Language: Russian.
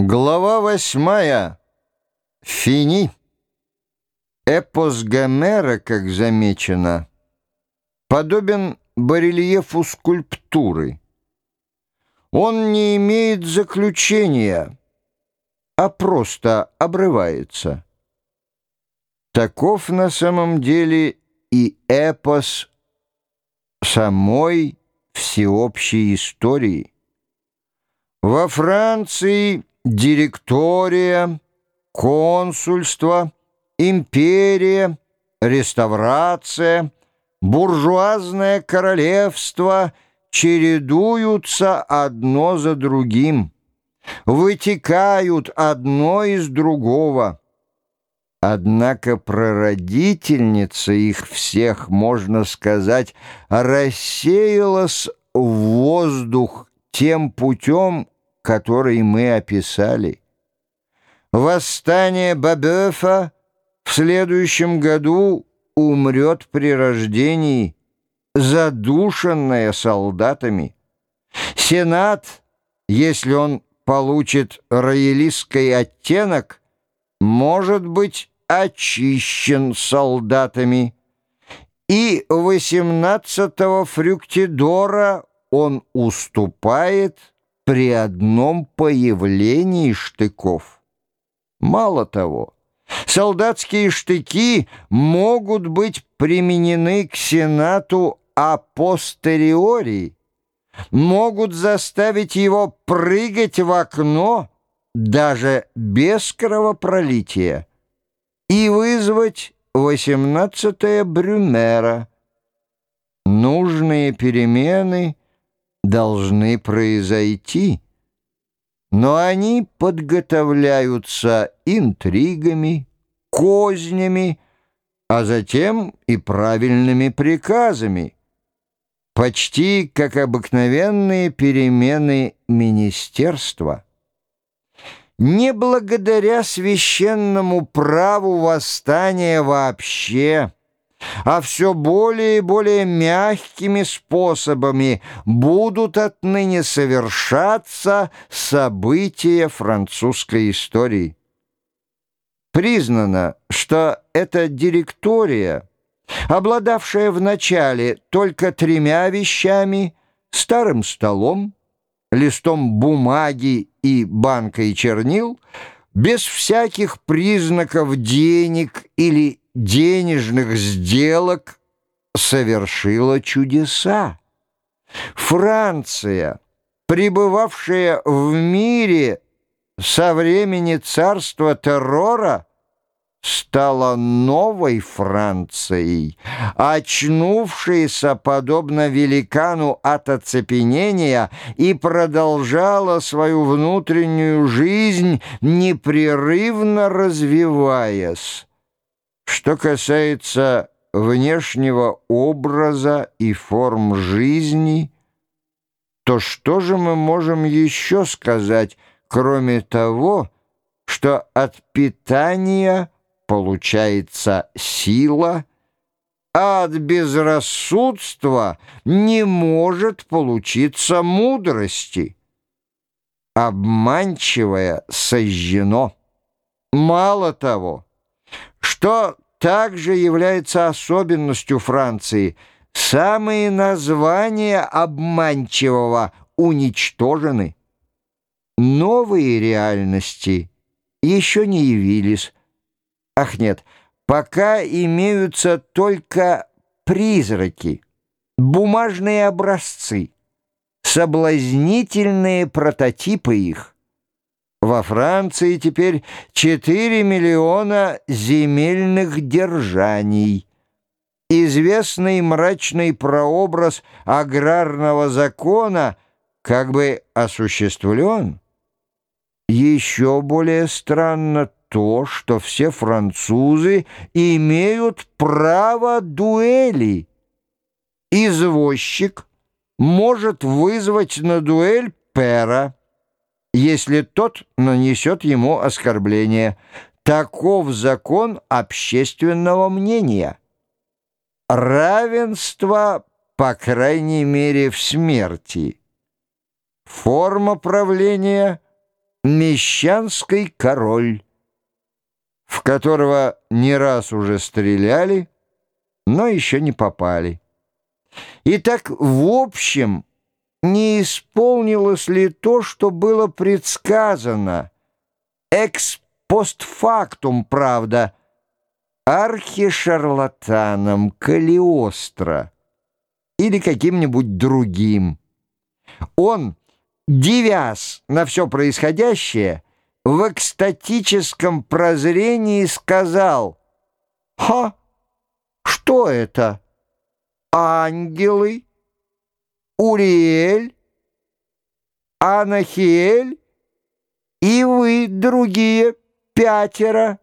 Глава восьмая. Фини. Эпос Гомера, как замечено, подобен барельефу скульптуры. Он не имеет заключения, а просто обрывается. Таков на самом деле и эпос самой всеобщей истории. Во Франции директория, консульство, империя, реставрация, буржуазное королевство чередуются одно за другим, вытекают одно из другого. Однако прародительница их всех, можно сказать, рассеялась в воздух тем путем, который мы описали. Восстание Бабефа в следующем году умрет при рождении, задушенное солдатами. Сенат, если он получит роялистский оттенок, может быть очищен солдатами. И 18-го Фрюктидора он уступает при одном появлении штыков. Мало того, солдатские штыки могут быть применены к Сенату апостериори, могут заставить его прыгать в окно даже без кровопролития и вызвать 18 Брюмера. Нужные перемены — должны произойти, но они подготовляются интригами, кознями, а затем и правильными приказами, почти как обыкновенные перемены министерства. Не благодаря священному праву восстания вообще – а все более и более мягкими способами будут отныне совершаться события французской истории. Признано, что эта директория, обладавшая вначале только тремя вещами — старым столом, листом бумаги и банкой чернил, без всяких признаков денег или денежных сделок совершила чудеса. Франция, пребывавшая в мире со времени царства террора, стала новой Францией, очнувшейся подобно великану от оцепенения и продолжала свою внутреннюю жизнь, непрерывно развиваясь. Что касается внешнего образа и форм жизни, то что же мы можем еще сказать, кроме того, что от питания получается сила, а от безрассудства не может получиться мудрости? Обманчивое сожжено. Мало того, что также является особенностью Франции. Самые названия обманчивого уничтожены. Новые реальности еще не явились. Ах нет, пока имеются только призраки, бумажные образцы, соблазнительные прототипы их. Во Франции теперь 4 миллиона земельных держаний. Известный мрачный прообраз аграрного закона как бы осуществлен. Еще более странно то, что все французы имеют право дуэли. Извозчик может вызвать на дуэль пера, если тот нанесет ему оскорбление. Таков закон общественного мнения. Равенство, по крайней мере, в смерти. Форма правления «Мещанский король», в которого не раз уже стреляли, но еще не попали. Итак, в общем, не исполнилось ли то, что было предсказано? Экспостфактум, правда, архишарлатаном Калиостро или каким-нибудь другим. Он, девясь на все происходящее, в экстатическом прозрении сказал «Ха! Что это? Ангелы? Уриэль? Анахиэль? И вы, другие, пятеро?»